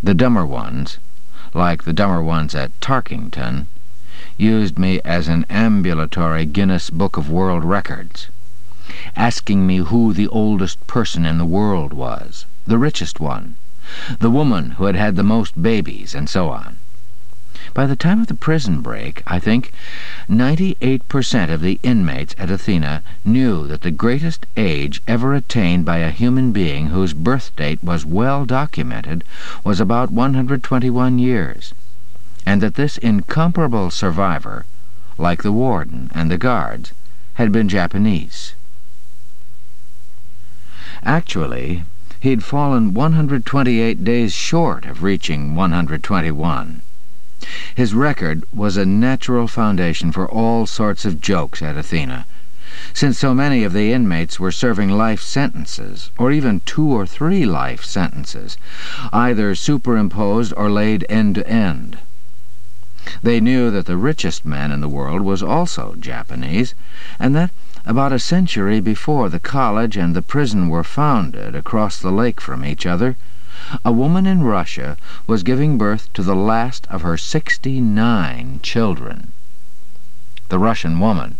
The dumber ones, like the dumber ones at Tarkington, used me as an ambulatory Guinness Book of World Records, asking me who the oldest person in the world was, the richest one, the woman who had had the most babies, and so on. By the time of the prison break, I think, 98% of the inmates at Athena knew that the greatest age ever attained by a human being whose birth date was well documented was about 121 years, and that this incomparable survivor, like the warden and the guards, had been Japanese. Actually, he'd fallen 128 days short of reaching 121. His record was a natural foundation for all sorts of jokes at Athena, since so many of the inmates were serving life sentences, or even two or three life sentences, either superimposed or laid end to end. They knew that the richest man in the world was also Japanese, and that about a century before the college and the prison were founded across the lake from each other, a woman in Russia was giving birth to the last of her sixty-nine children. The Russian woman,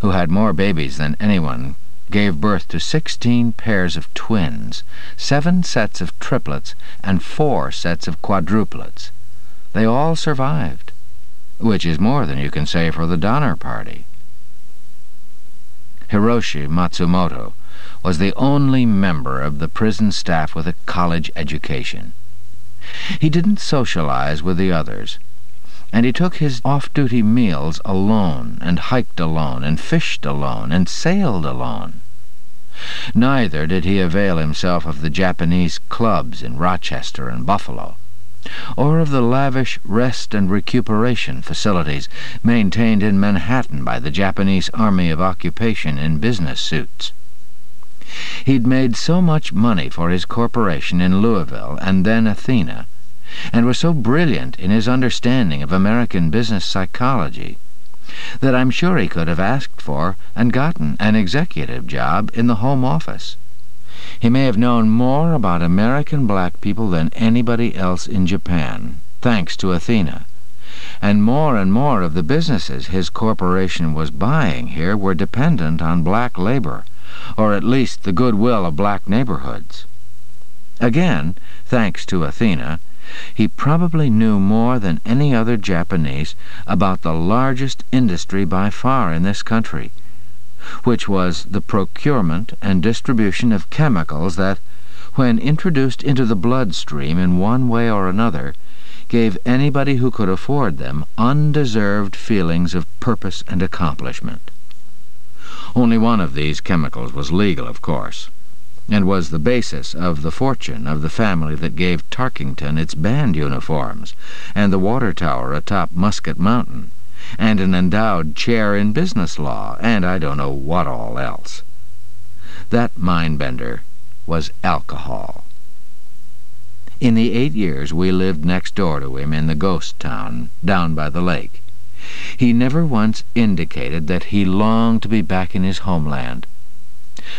who had more babies than anyone, gave birth to sixteen pairs of twins, seven sets of triplets, and four sets of quadruplets. They all survived, which is more than you can say for the Donner Party. Hiroshi Matsumoto was the only member of the prison staff with a college education. He didn't socialize with the others, and he took his off-duty meals alone, and hiked alone, and fished alone, and sailed alone. Neither did he avail himself of the Japanese clubs in Rochester and Buffalo, or of the lavish rest and recuperation facilities maintained in Manhattan by the Japanese Army of Occupation in business suits. He'd made so much money for his corporation in Louisville and then Athena, and was so brilliant in his understanding of American business psychology, that I'm sure he could have asked for and gotten an executive job in the Home Office. He may have known more about American black people than anybody else in Japan, thanks to Athena, and more and more of the businesses his corporation was buying here were dependent on black labor, or at least the goodwill of black neighborhoods. Again, thanks to Athena, he probably knew more than any other Japanese about the largest industry by far in this country, which was the procurement and distribution of chemicals that, when introduced into the bloodstream in one way or another, gave anybody who could afford them undeserved feelings of purpose and accomplishment. Only one of these chemicals was legal, of course, and was the basis of the fortune of the family that gave Tarkington its band uniforms, and the water tower atop Musket Mountain, and an endowed chair in business law, and I don't know what all else. That mind-bender was alcohol. In the eight years we lived next door to him in the ghost town down by the lake, he never once indicated that he longed to be back in his homeland.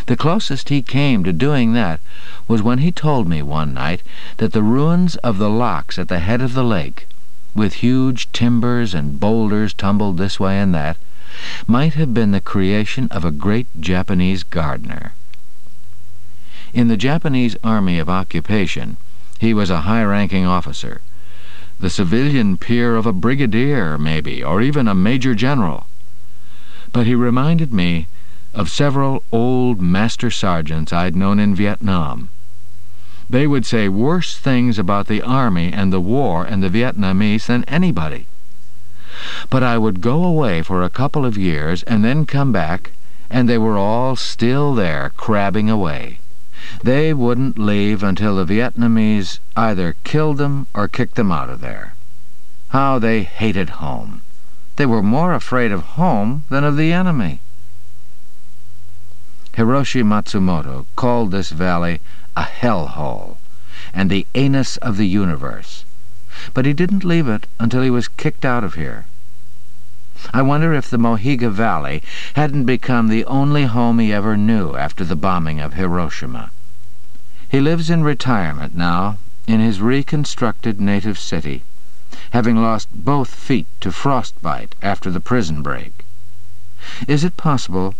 The closest he came to doing that was when he told me one night that the ruins of the locks at the head of the lake, with huge timbers and boulders tumbled this way and that, might have been the creation of a great Japanese gardener. In the Japanese Army of Occupation, he was a high-ranking officer, the civilian peer of a brigadier, maybe, or even a major general. But he reminded me of several old master sergeants I'd known in Vietnam. They would say worse things about the Army and the war and the Vietnamese than anybody. But I would go away for a couple of years and then come back, and they were all still there, crabbing away. They wouldn't leave until the Vietnamese either killed them or kicked them out of there. How they hated home. They were more afraid of home than of the enemy. Hiroshi Matsumoto called this valley a hellhole and the anus of the universe, but he didn't leave it until he was kicked out of here. I wonder if the Mohiga Valley hadn't become the only home he ever knew after the bombing of Hiroshima. He lives in retirement now, in his reconstructed native city, having lost both feet to frostbite after the prison break. Is it possible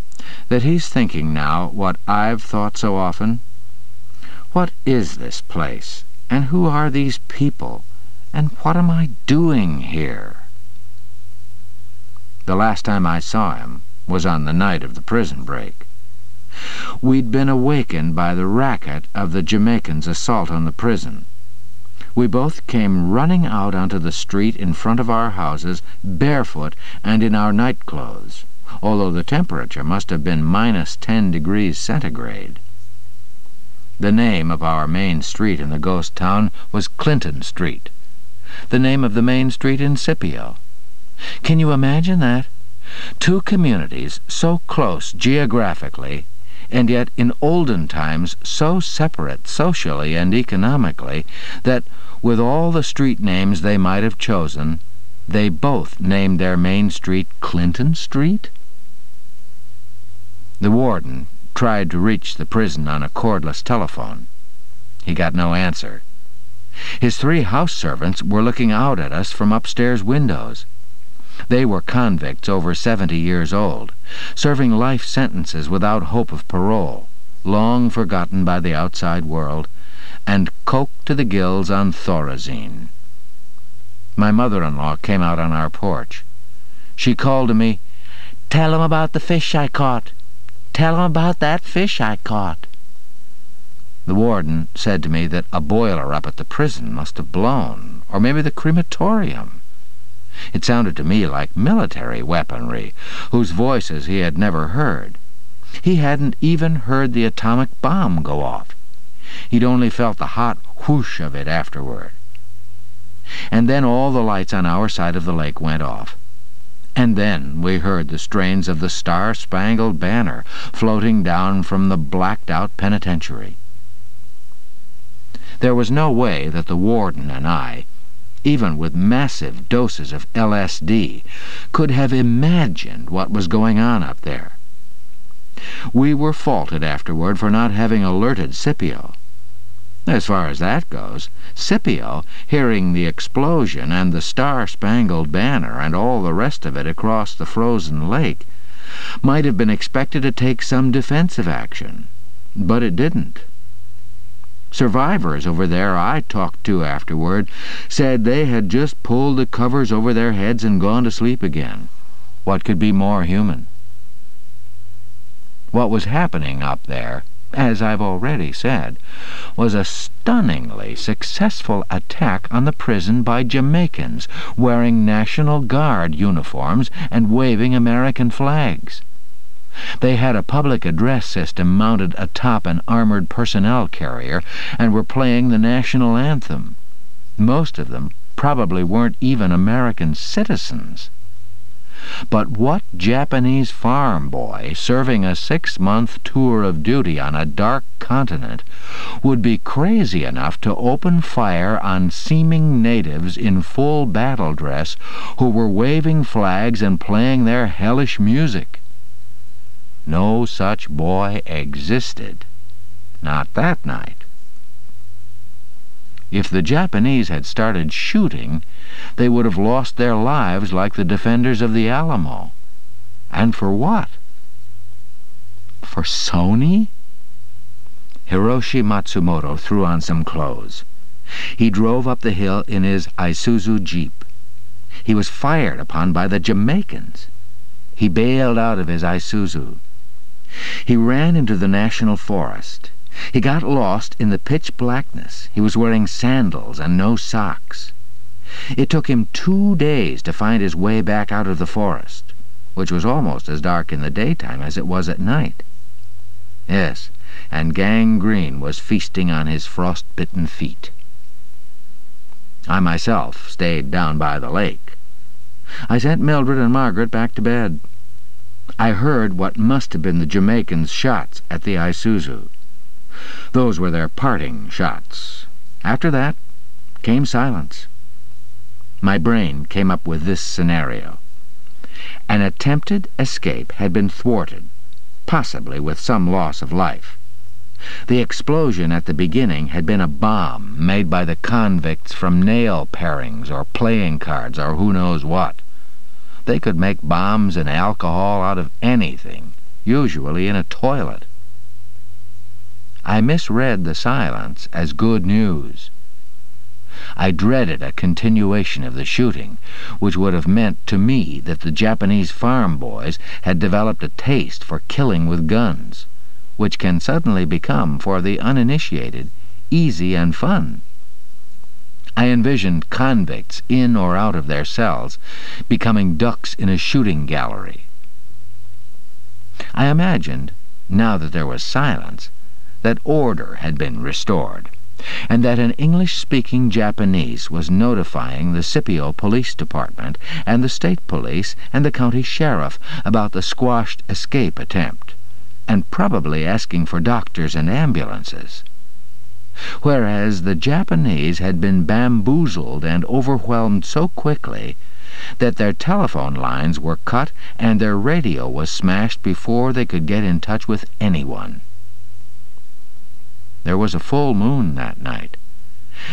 that he's thinking now what I've thought so often? What is this place, and who are these people, and what am I doing here? The last time I saw him was on the night of the prison break. We'd been awakened by the racket of the Jamaicans' assault on the prison. We both came running out onto the street in front of our houses, barefoot and in our night clothes, although the temperature must have been minus ten degrees centigrade. The name of our main street in the ghost town was Clinton Street. The name of the main street in Scipio. Can you imagine that? Two communities so close geographically and yet in olden times so separate socially and economically that, with all the street names they might have chosen, they both named their main street Clinton Street? The warden tried to reach the prison on a cordless telephone. He got no answer. His three house servants were looking out at us from upstairs windows. They were convicts over seventy years old, serving life sentences without hope of parole, long forgotten by the outside world, and coked to the gills on thorazine. My mother-in-law came out on our porch. She called to me, "Tell 'em about the fish I caught. Tell 'em about that fish I caught." The warden said to me that a boiler up at the prison must have blown, or maybe the crematorium. It sounded to me like military weaponry, whose voices he had never heard. He hadn't even heard the atomic bomb go off. He'd only felt the hot whoosh of it afterward. And then all the lights on our side of the lake went off. And then we heard the strains of the Star-Spangled Banner floating down from the blacked-out penitentiary. There was no way that the warden and I even with massive doses of LSD, could have imagined what was going on up there. We were faulted afterward for not having alerted Scipio. As far as that goes, Scipio, hearing the explosion and the star-spangled banner and all the rest of it across the frozen lake, might have been expected to take some defensive action, but it didn't. Survivors over there I talked to afterward said they had just pulled the covers over their heads and gone to sleep again. What could be more human? What was happening up there, as I've already said, was a stunningly successful attack on the prison by Jamaicans wearing National Guard uniforms and waving American flags. They had a public address system mounted atop an armored personnel carrier and were playing the national anthem. Most of them probably weren't even American citizens. But what Japanese farm boy serving a six-month tour of duty on a dark continent would be crazy enough to open fire on seeming natives in full battle dress who were waving flags and playing their hellish music? No such boy existed. Not that night. If the Japanese had started shooting, they would have lost their lives like the defenders of the Alamo. And for what? For Sony? Hiroshi Matsumoto threw on some clothes. He drove up the hill in his Isuzu Jeep. He was fired upon by the Jamaicans. He bailed out of his Isuzu. He ran into the national forest. He got lost in the pitch blackness. He was wearing sandals and no socks. It took him two days to find his way back out of the forest, which was almost as dark in the daytime as it was at night. Yes, and gangrene was feasting on his frost-bitten feet. I myself stayed down by the lake. I sent Mildred and Margaret back to bed. I heard what must have been the Jamaicans' shots at the Isuzu. Those were their parting shots. After that came silence. My brain came up with this scenario. An attempted escape had been thwarted, possibly with some loss of life. The explosion at the beginning had been a bomb made by the convicts from nail parings or playing cards or who knows what. They could make bombs and alcohol out of anything, usually in a toilet. I misread the silence as good news. I dreaded a continuation of the shooting, which would have meant to me that the Japanese farm boys had developed a taste for killing with guns, which can suddenly become, for the uninitiated, easy and fun. I envisioned convicts in or out of their cells becoming ducks in a shooting gallery. I imagined, now that there was silence, that order had been restored, and that an English-speaking Japanese was notifying the Scipio Police Department and the State Police and the County Sheriff about the squashed escape attempt, and probably asking for doctors and ambulances. Whereas the Japanese had been bamboozled and overwhelmed so quickly that their telephone lines were cut and their radio was smashed before they could get in touch with anyone. There was a full moon that night,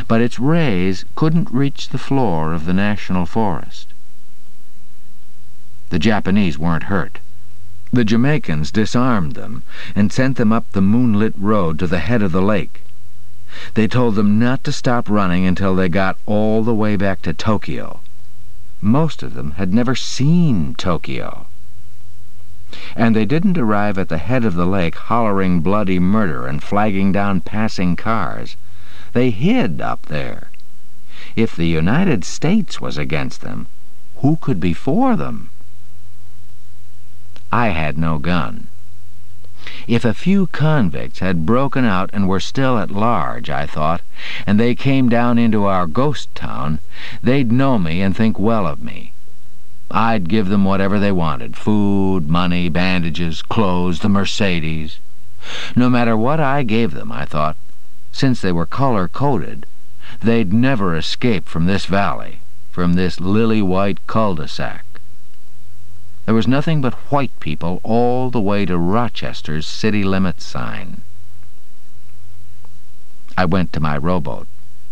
but its rays couldn't reach the floor of the national forest. The Japanese weren't hurt. The Jamaicans disarmed them and sent them up the moonlit road to the head of the lake. They told them not to stop running until they got all the way back to Tokyo. Most of them had never seen Tokyo. And they didn't arrive at the head of the lake hollering bloody murder and flagging down passing cars. They hid up there. If the United States was against them, who could be for them? I had no gun. If a few convicts had broken out and were still at large, I thought, and they came down into our ghost town, they'd know me and think well of me. I'd give them whatever they wanted, food, money, bandages, clothes, the Mercedes. No matter what I gave them, I thought, since they were color-coded, they'd never escape from this valley, from this lily-white cul-de-sac. There was nothing but white people all the way to Rochester's city limit sign. I went to my rowboat,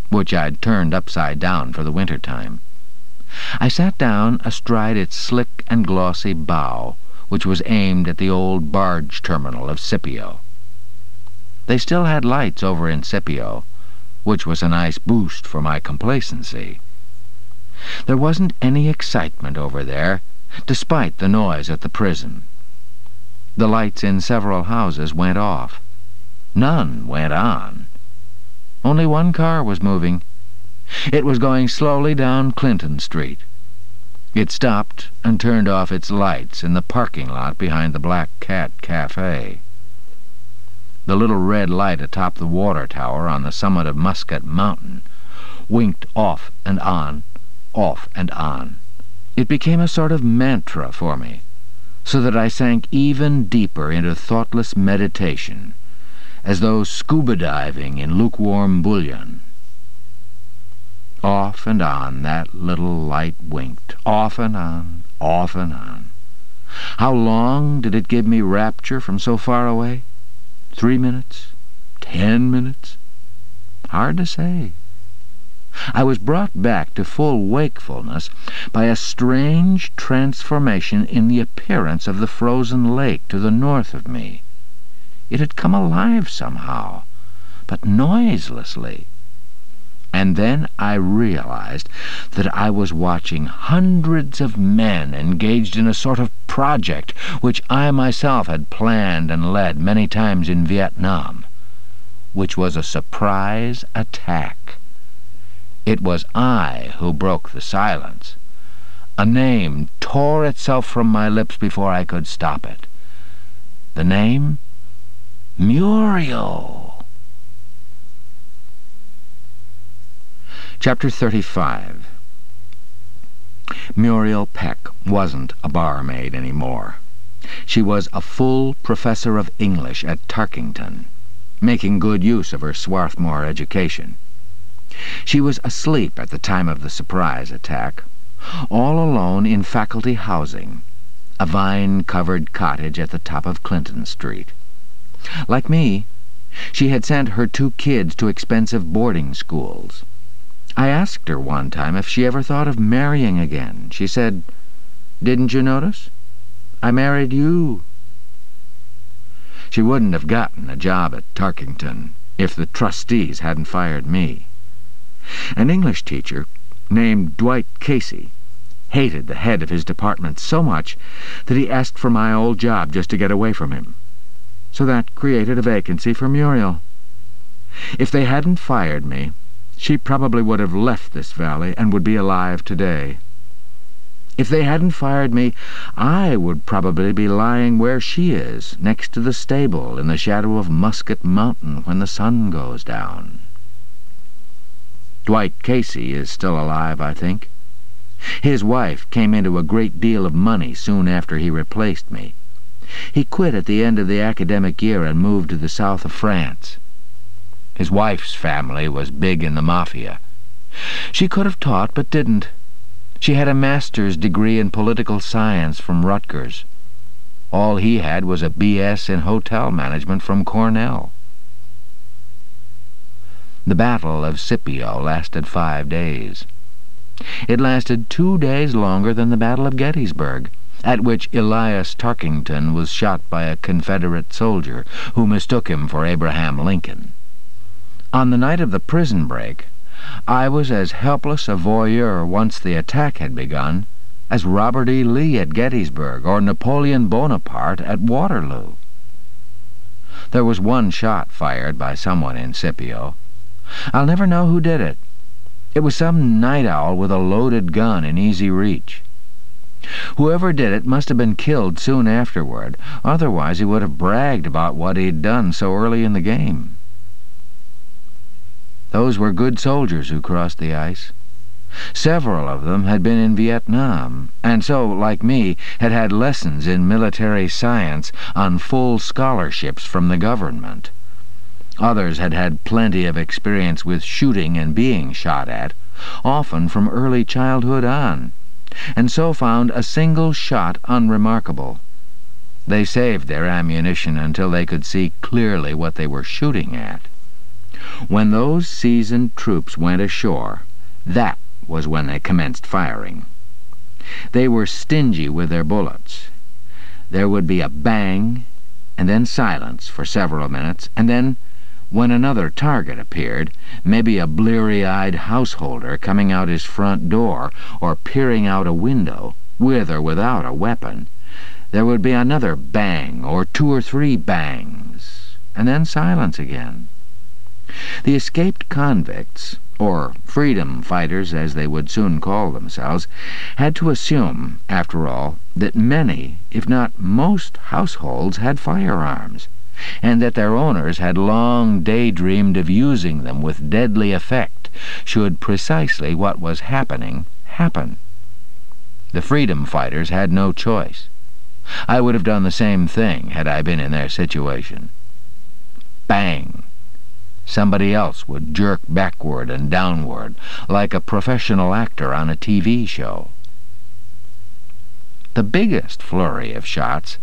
which I'd turned upside down for the winter time. I sat down astride its slick and glossy bow, which was aimed at the old barge terminal of Scipio. They still had lights over in Scipio, which was a nice boost for my complacency. There wasn't any excitement over there, despite the noise at the prison. The lights in several houses went off. None went on. Only one car was moving, it was going slowly down Clinton Street. It stopped and turned off its lights in the parking lot behind the Black Cat Cafe. The little red light atop the water tower on the summit of Musket Mountain winked off and on, off and on. It became a sort of mantra for me, so that I sank even deeper into thoughtless meditation, as though scuba diving in lukewarm bouillon. Off and on that little light winked, off and on, off and on. How long did it give me rapture from so far away? Three minutes? Ten minutes? Hard to say. I was brought back to full wakefulness by a strange transformation in the appearance of the frozen lake to the north of me. It had come alive somehow, but noiselessly and then I realized that I was watching hundreds of men engaged in a sort of project which I myself had planned and led many times in Vietnam, which was a surprise attack. It was I who broke the silence. A name tore itself from my lips before I could stop it. The name? Muriel. Chapter 35 Muriel Peck wasn't a barmaid any more. She was a full professor of English at Tarkington, making good use of her Swarthmore education. She was asleep at the time of the surprise attack, all alone in faculty housing, a vine-covered cottage at the top of Clinton Street. Like me, She had sent her two kids to expensive boarding schools. I asked her one time if she ever thought of marrying again. She said, Didn't you notice? I married you. She wouldn't have gotten a job at Tarkington if the trustees hadn't fired me. An English teacher named Dwight Casey hated the head of his department so much that he asked for my old job just to get away from him. So that created a vacancy for Muriel. If they hadn't fired me, she probably would have left this valley and would be alive today. If they hadn't fired me, I would probably be lying where she is, next to the stable in the shadow of Musket Mountain when the sun goes down. Dwight Casey is still alive, I think. His wife came into a great deal of money soon after he replaced me. He quit at the end of the academic year and moved to the south of France. His wife's family was big in the Mafia. She could have taught, but didn't. She had a master's degree in political science from Rutgers. All he had was a B.S. in hotel management from Cornell. The Battle of Scipio lasted five days. It lasted two days longer than the Battle of Gettysburg, at which Elias Tarkington was shot by a Confederate soldier who mistook him for Abraham Lincoln. On the night of the prison break, I was as helpless a voyeur once the attack had begun as Robert E. Lee at Gettysburg or Napoleon Bonaparte at Waterloo. There was one shot fired by someone in Scipio. I'll never know who did it. It was some night owl with a loaded gun in easy reach. Whoever did it must have been killed soon afterward, otherwise he would have bragged about what he'd done so early in the game. Those were good soldiers who crossed the ice. Several of them had been in Vietnam, and so, like me, had had lessons in military science on full scholarships from the government. Others had had plenty of experience with shooting and being shot at, often from early childhood on, and so found a single shot unremarkable. They saved their ammunition until they could see clearly what they were shooting at. When those seasoned troops went ashore, that was when they commenced firing. They were stingy with their bullets. There would be a bang, and then silence for several minutes, and then, when another target appeared, maybe a bleary-eyed householder coming out his front door or peering out a window, with or without a weapon, there would be another bang or two or three bangs, and then silence again. The escaped convicts, or freedom fighters as they would soon call themselves, had to assume, after all, that many, if not most, households had firearms, and that their owners had long daydreamed of using them with deadly effect, should precisely what was happening happen. The freedom fighters had no choice. I would have done the same thing had I been in their situation. Bang! Somebody else would jerk backward and downward, like a professional actor on a TV show. The biggest flurry of shots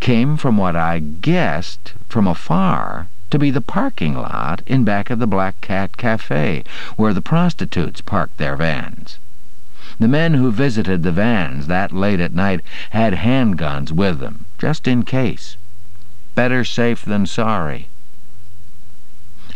came from what I guessed from afar to be the parking lot in back of the Black Cat Cafe, where the prostitutes parked their vans. The men who visited the vans that late at night had handguns with them, just in case. Better safe than sorry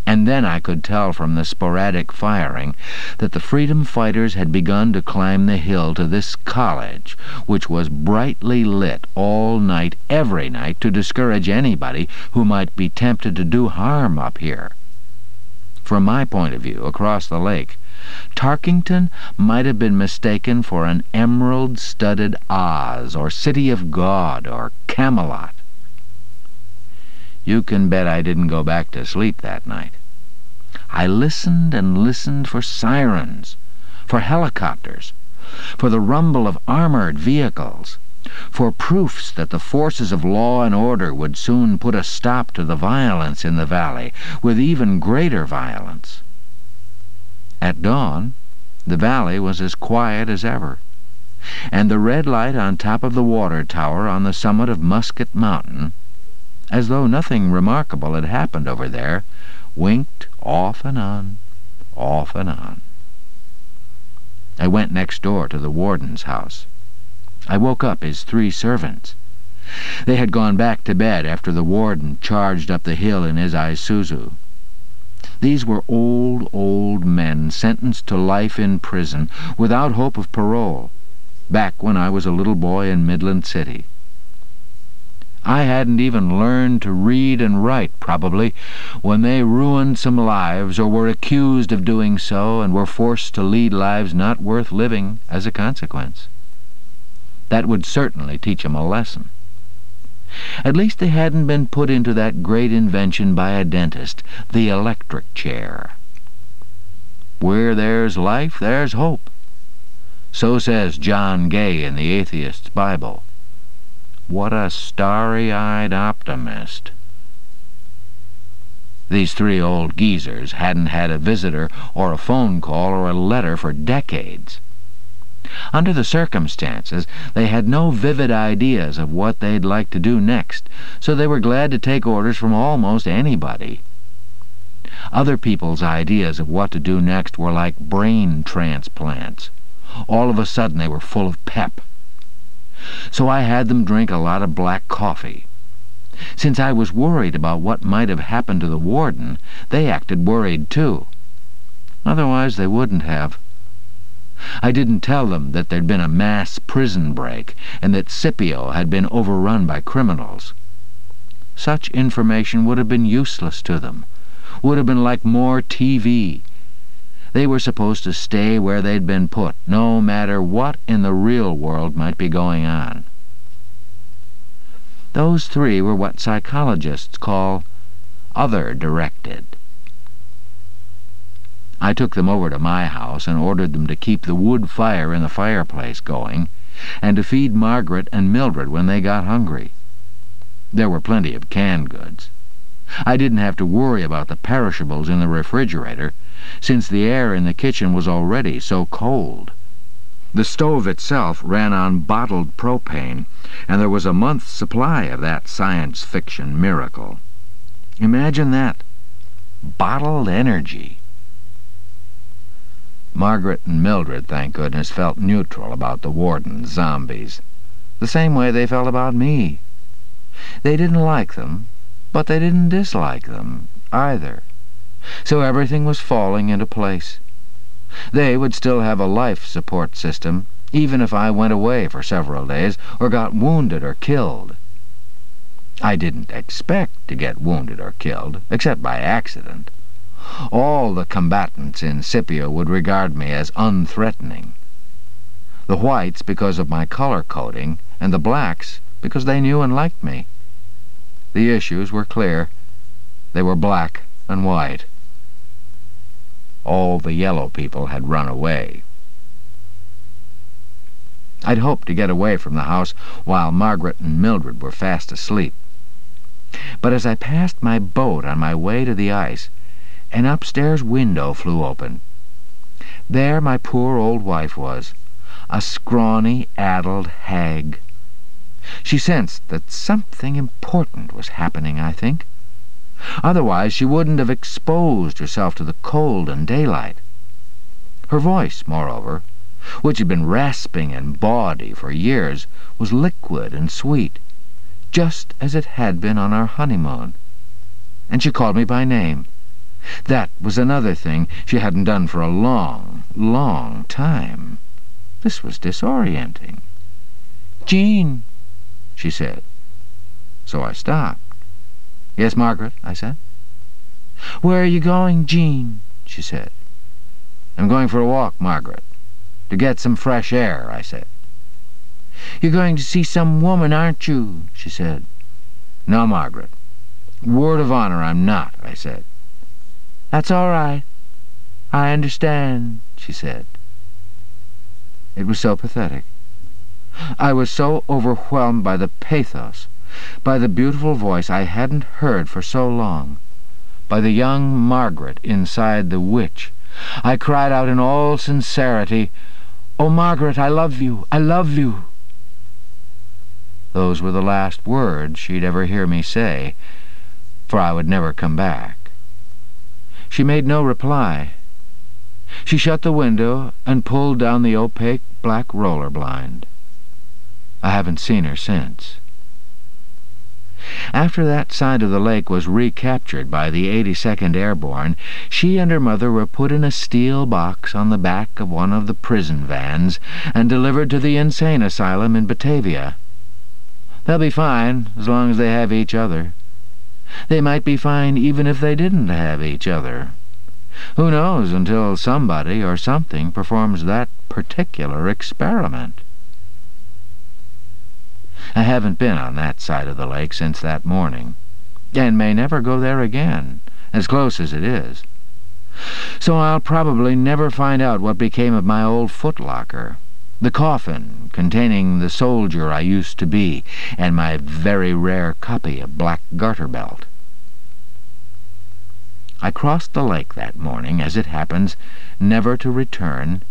and then I could tell from the sporadic firing that the freedom fighters had begun to climb the hill to this college, which was brightly lit all night, every night, to discourage anybody who might be tempted to do harm up here. From my point of view, across the lake, Tarkington might have been mistaken for an emerald-studded Oz, or City of God, or Camelot. You can bet I didn't go back to sleep that night. I listened and listened for sirens, for helicopters, for the rumble of armored vehicles, for proofs that the forces of law and order would soon put a stop to the violence in the valley, with even greater violence. At dawn, the valley was as quiet as ever, and the red light on top of the water tower on the summit of Musket Mountain as though nothing remarkable had happened over there, winked off and on, off and on. I went next door to the warden's house. I woke up his three servants. They had gone back to bed after the warden charged up the hill in his Isuzu. These were old, old men sentenced to life in prison without hope of parole, back when I was a little boy in Midland City. I hadn't even learned to read and write, probably, when they ruined some lives or were accused of doing so and were forced to lead lives not worth living as a consequence. That would certainly teach 'em a lesson. At least they hadn't been put into that great invention by a dentist, the electric chair. Where there's life, there's hope. So says John Gay in the Atheist's Bible. What a starry-eyed optimist. These three old geezers hadn't had a visitor or a phone call or a letter for decades. Under the circumstances, they had no vivid ideas of what they'd like to do next, so they were glad to take orders from almost anybody. Other people's ideas of what to do next were like brain transplants. All of a sudden they were full of pep. So I had them drink a lot of black coffee. Since I was worried about what might have happened to the warden, they acted worried too. Otherwise they wouldn't have. I didn't tell them that there'd been a mass prison break and that Scipio had been overrun by criminals. Such information would have been useless to them, would have been like more TV. They were supposed to stay where they'd been put, no matter what in the real world might be going on. Those three were what psychologists call other-directed. I took them over to my house and ordered them to keep the wood fire in the fireplace going, and to feed Margaret and Mildred when they got hungry. There were plenty of canned goods. I didn't have to worry about the perishables in the refrigerator, since the air in the kitchen was already so cold. The stove itself ran on bottled propane, and there was a month's supply of that science fiction miracle. Imagine that. Bottled energy. Margaret and Mildred, thank goodness, felt neutral about the warden's zombies, the same way they felt about me. They didn't like them, but they didn't dislike them, either. So everything was falling into place. They would still have a life support system, even if I went away for several days or got wounded or killed. I didn't expect to get wounded or killed, except by accident. All the combatants in Scipio would regard me as unthreatening. The whites because of my color coding, and the blacks because they knew and liked me. The issues were clear. They were black and white. All the yellow people had run away. I'd hoped to get away from the house while Margaret and Mildred were fast asleep. But as I passed my boat on my way to the ice, an upstairs window flew open. There my poor old wife was, a scrawny, addled hag. She sensed that something important was happening, I think. Otherwise she wouldn't have exposed herself to the cold and daylight. Her voice, moreover, which had been rasping and bawdy for years, was liquid and sweet, just as it had been on our honeymoon. And she called me by name. That was another thing she hadn't done for a long, long time. This was disorienting. "Gene," she said. So I stopped. "Yes, Margaret," I said. "Where are you going, Gene?" she said. "I'm going for a walk, Margaret. To get some fresh air," I said. "You're going to see some woman, aren't you?" she said. "No, Margaret. Word of honor, I'm not," I said. "That's all right. I understand," she said. It was so pathetic. I was so overwhelmed by the pathos, by the beautiful voice I hadn't heard for so long, by the young Margaret inside the witch. I cried out in all sincerity, "Oh, Margaret, I love you! I love you!" Those were the last words she'd ever hear me say, for I would never come back. She made no reply. She shut the window and pulled down the opaque black roller blind. I haven't seen her since. After that side of the lake was recaptured by the 82nd Airborne, she and her mother were put in a steel box on the back of one of the prison vans and delivered to the insane asylum in Batavia. They'll be fine as long as they have each other. They might be fine even if they didn't have each other. Who knows until somebody or something performs that particular experiment? I haven't been on that side of the lake since that morning, and may never go there again, as close as it is. So I'll probably never find out what became of my old footlocker, the coffin containing the soldier I used to be, and my very rare copy of Black Garter Belt. I crossed the lake that morning, as it happens, never to return,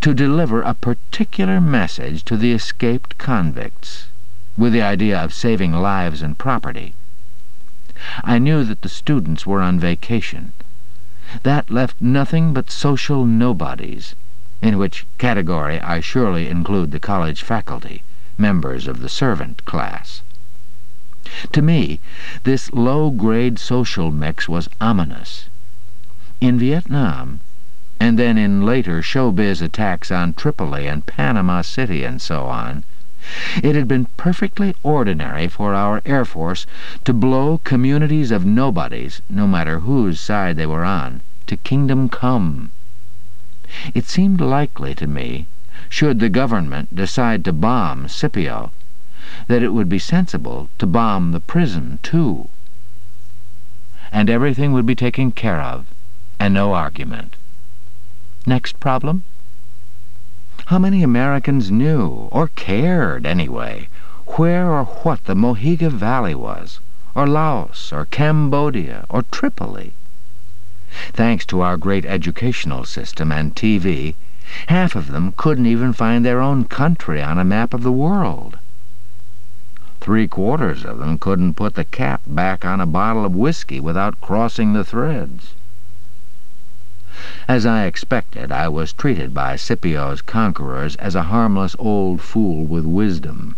to deliver a particular message to the escaped convicts, with the idea of saving lives and property. I knew that the students were on vacation. That left nothing but social nobodies, in which category I surely include the college faculty, members of the servant class. To me, this low-grade social mix was ominous. In Vietnam, and then in later showbiz attacks on Tripoli and Panama City and so on, it had been perfectly ordinary for our Air Force to blow communities of nobodies, no matter whose side they were on, to kingdom come. It seemed likely to me, should the government decide to bomb Scipio, that it would be sensible to bomb the prison, too. And everything would be taken care of, and no argument. Next problem? How many Americans knew, or cared, anyway, where or what the Mohiga Valley was, or Laos, or Cambodia, or Tripoli? Thanks to our great educational system and TV, half of them couldn't even find their own country on a map of the world. Three-quarters of them couldn't put the cap back on a bottle of whiskey without crossing the threads. As I expected, I was treated by Scipio's conquerors as a harmless old fool with wisdom.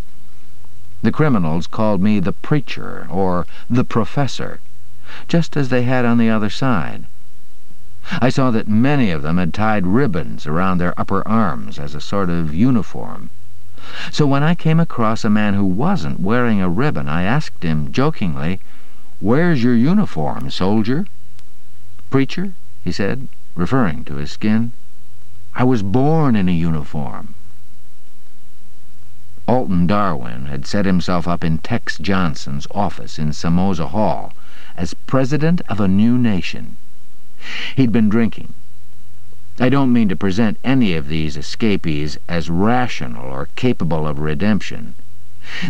The criminals called me the preacher, or the professor, just as they had on the other side. I saw that many of them had tied ribbons around their upper arms as a sort of uniform. So when I came across a man who wasn't wearing a ribbon, I asked him jokingly, "Where's your uniform, soldier?" "Preacher," he said, referring to his skin. "I was born in a uniform." Alton Darwin had set himself up in Tex Johnson's office in Somoza Hall as president of a new nation. He'd been drinking. I don't mean to present any of these escapees as rational or capable of redemption.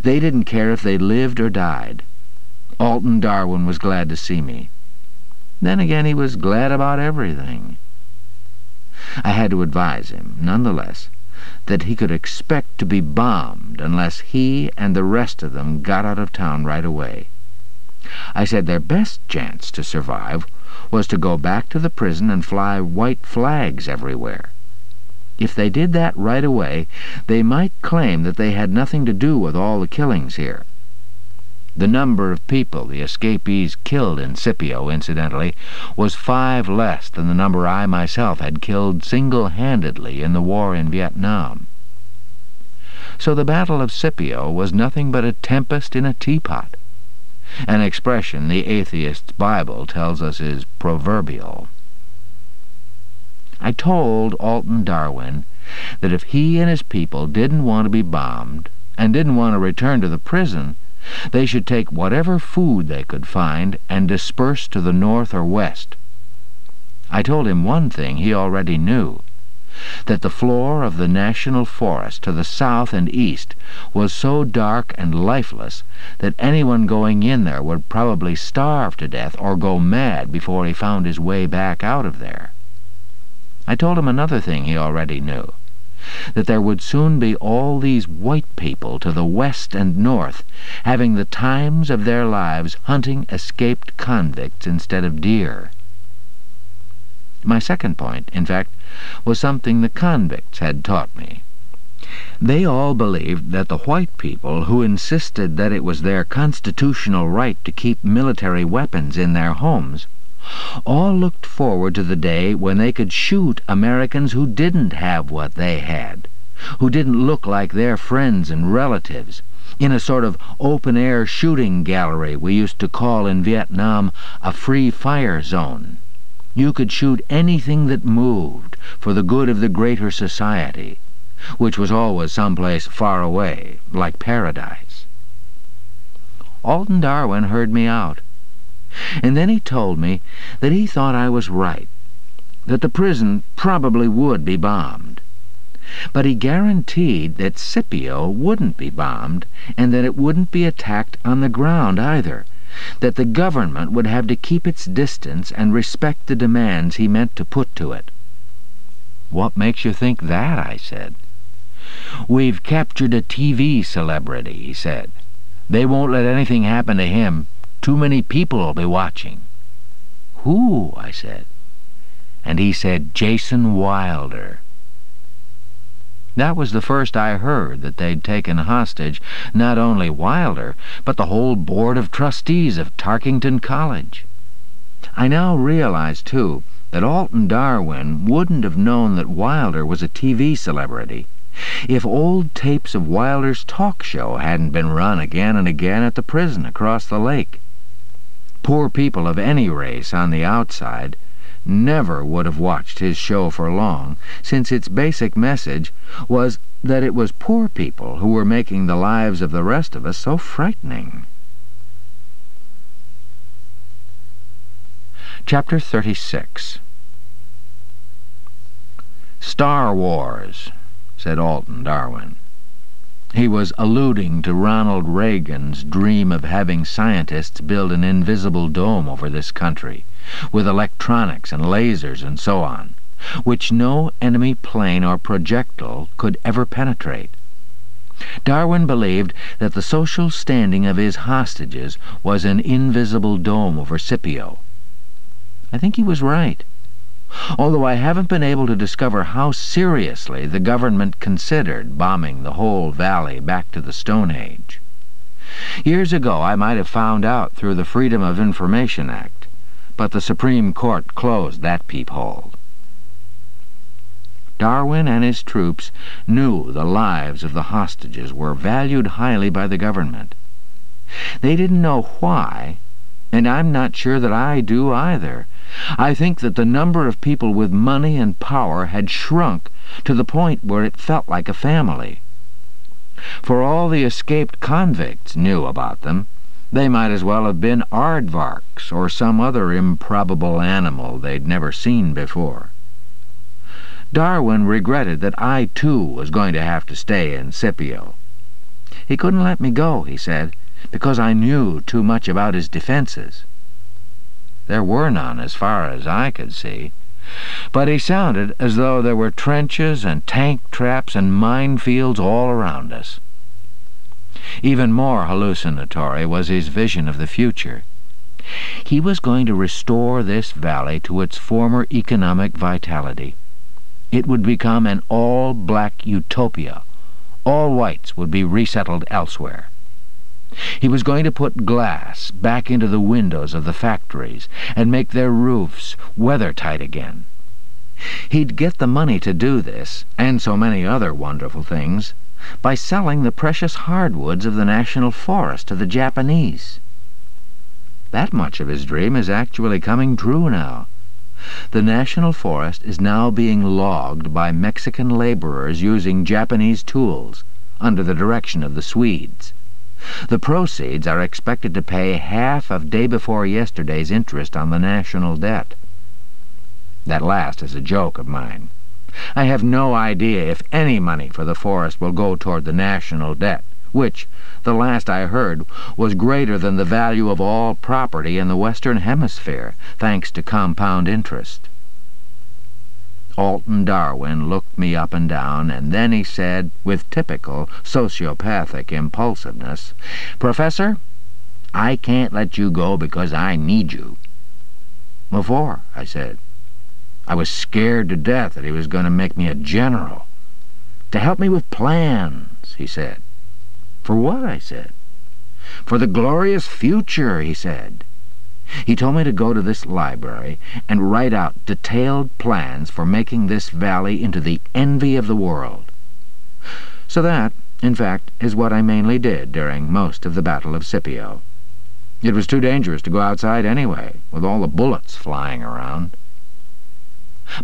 They didn't care if they lived or died. Alton Darwin was glad to see me. Then again, he was glad about everything. I had to advise him, nonetheless, that he could expect to be bombed unless he and the rest of them got out of town right away. I said their best chance to survive was to go back to the prison and fly white flags everywhere. If they did that right away, they might claim that they had nothing to do with all the killings here. The number of people the escapees killed in Scipio, incidentally, was five less than the number I myself had killed single-handedly in the war in Vietnam. So the Battle of Scipio was nothing but a tempest in a teapot an expression the atheist's Bible tells us is proverbial. I told Alton Darwin that if he and his people didn't want to be bombed, and didn't want to return to the prison, they should take whatever food they could find and disperse to the north or west. I told him one thing he already knew that the floor of the national forest to the south and east was so dark and lifeless that anyone going in there would probably starve to death or go mad before he found his way back out of there. I told him another thing he already knew, that there would soon be all these white people to the west and north, having the times of their lives hunting escaped convicts instead of deer. My second point, in fact, was something the convicts had taught me. They all believed that the white people who insisted that it was their constitutional right to keep military weapons in their homes all looked forward to the day when they could shoot Americans who didn't have what they had, who didn't look like their friends and relatives, in a sort of open-air shooting gallery we used to call in Vietnam a free fire zone. You could shoot anything that moved for the good of the greater society, which was always someplace far away, like paradise. Alton Darwin heard me out. And then he told me that he thought I was right, that the prison probably would be bombed. But he guaranteed that Scipio wouldn't be bombed, and that it wouldn't be attacked on the ground either, that the government would have to keep its distance and respect the demands he meant to put to it. What makes you think that? I said. We've captured a TV celebrity, he said. They won't let anything happen to him. Too many people will be watching. Who? I said. And he said, Jason Wilder. That was the first I heard that they'd taken hostage not only Wilder, but the whole board of trustees of Tarkington College. I now realize, too, that Alton Darwin wouldn't have known that Wilder was a TV celebrity if old tapes of Wilder's talk show hadn't been run again and again at the prison across the lake. Poor people of any race on the outside never would have watched his show for long, since its basic message was that it was poor people who were making the lives of the rest of us so frightening. Chapter 36 Star Wars, said Alton Darwin. He was alluding to Ronald Reagan's dream of having scientists build an invisible dome over this country, with electronics and lasers and so on, which no enemy plane or projectile could ever penetrate. Darwin believed that the social standing of his hostages was an invisible dome over Scipio. I think he was right although I haven't been able to discover how seriously the government considered bombing the whole valley back to the Stone Age. Years ago I might have found out through the Freedom of Information Act, but the Supreme Court closed that peephole. Darwin and his troops knew the lives of the hostages were valued highly by the government. They didn't know why, and I'm not sure that I do either, I think that the number of people with money and power had shrunk to the point where it felt like a family. For all the escaped convicts knew about them, they might as well have been aardvarks or some other improbable animal they'd never seen before. Darwin regretted that I, too, was going to have to stay in Scipio. He couldn't let me go, he said, because I knew too much about his defenses. There were none, as far as I could see. But he sounded as though there were trenches and tank traps and minefields all around us. Even more hallucinatory was his vision of the future. He was going to restore this valley to its former economic vitality. It would become an all-black utopia. All whites would be resettled elsewhere. He was going to put glass back into the windows of the factories and make their roofs weather-tight again. He'd get the money to do this, and so many other wonderful things, by selling the precious hardwoods of the national forest to the Japanese. That much of his dream is actually coming true now. The national forest is now being logged by Mexican laborers using Japanese tools, under the direction of the Swedes. The proceeds are expected to pay half of day before yesterday's interest on the national debt. That last is a joke of mine. I have no idea if any money for the forest will go toward the national debt, which, the last I heard, was greater than the value of all property in the Western Hemisphere, thanks to compound interest. Alton Darwin looked me up and down, and then he said, with typical sociopathic impulsiveness, Professor, I can't let you go because I need you. For? I said. I was scared to death that he was going to make me a general. To help me with plans, he said. For what? I said. For the glorious future, he said. He told me to go to this library and write out detailed plans for making this valley into the envy of the world. So that, in fact, is what I mainly did during most of the Battle of Scipio. It was too dangerous to go outside anyway, with all the bullets flying around.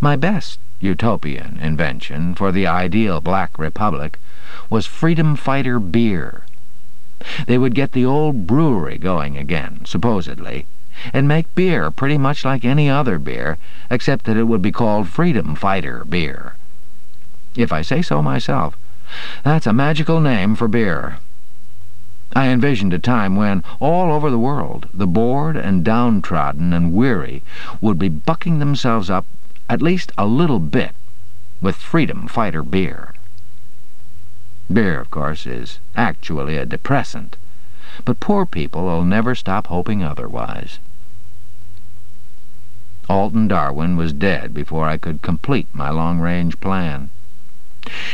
My best utopian invention for the ideal black republic was freedom fighter beer. They would get the old brewery going again, supposedly, and make beer pretty much like any other beer, except that it would be called Freedom Fighter beer. If I say so myself, that's a magical name for beer. I envisioned a time when, all over the world, the bored and downtrodden and weary would be bucking themselves up at least a little bit with Freedom Fighter beer. Beer, of course, is actually a depressant, but poor people will never stop hoping otherwise. Alton Darwin was dead before I could complete my long-range plan.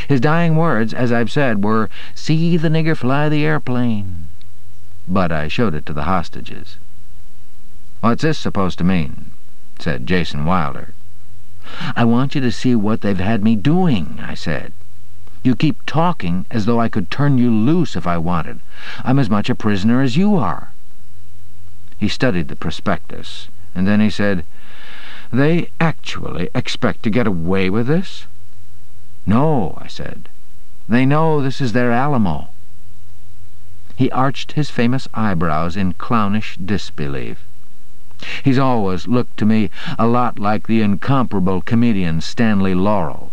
His dying words, as I've said, were, See the nigger fly the airplane. But I showed it to the hostages. What's this supposed to mean? said Jason Wilder. I want you to see what they've had me doing, I said. You keep talking as though I could turn you loose if I wanted. I'm as much a prisoner as you are. He studied the prospectus, and then he said, They actually expect to get away with this? No, I said. They know this is their Alamo. He arched his famous eyebrows in clownish disbelief. He's always looked to me a lot like the incomparable comedian Stanley Laurel.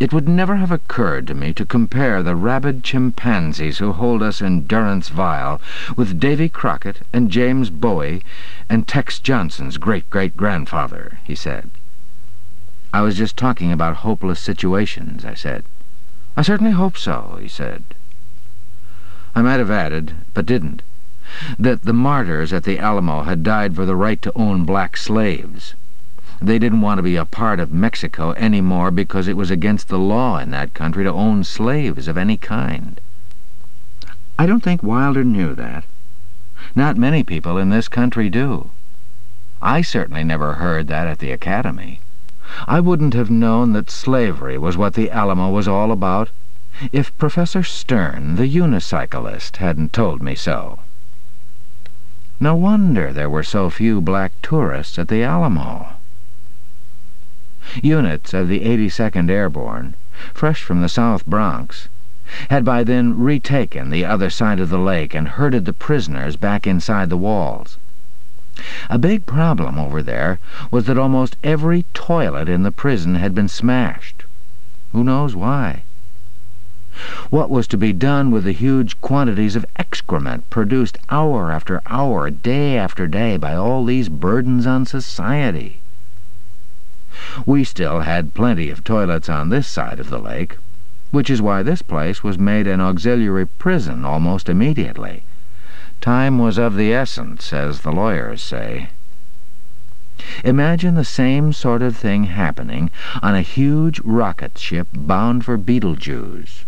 It would never have occurred to me to compare the rabid chimpanzees who hold us in durance vile with Davy Crockett and James Bowie and Tex Johnson's great-great-grandfather, he said. I was just talking about hopeless situations, I said. I certainly hope so, he said. I might have added, but didn't, that the martyrs at the Alamo had died for the right to own black slaves. They didn't want to be a part of Mexico any more because it was against the law in that country to own slaves of any kind. I don't think Wilder knew that. Not many people in this country do. I certainly never heard that at the Academy. I wouldn't have known that slavery was what the Alamo was all about if Professor Stern, the unicyclist, hadn't told me so. No wonder there were so few black tourists at the Alamo. Units of the 82nd Airborne, fresh from the South Bronx, had by then retaken the other side of the lake and herded the prisoners back inside the walls. A big problem over there was that almost every toilet in the prison had been smashed. Who knows why? What was to be done with the huge quantities of excrement produced hour after hour, day after day, by all these burdens on society? We still had plenty of toilets on this side of the lake, which is why this place was made an auxiliary prison almost immediately. Time was of the essence, as the lawyers say. Imagine the same sort of thing happening on a huge rocket ship bound for Betelgeuse.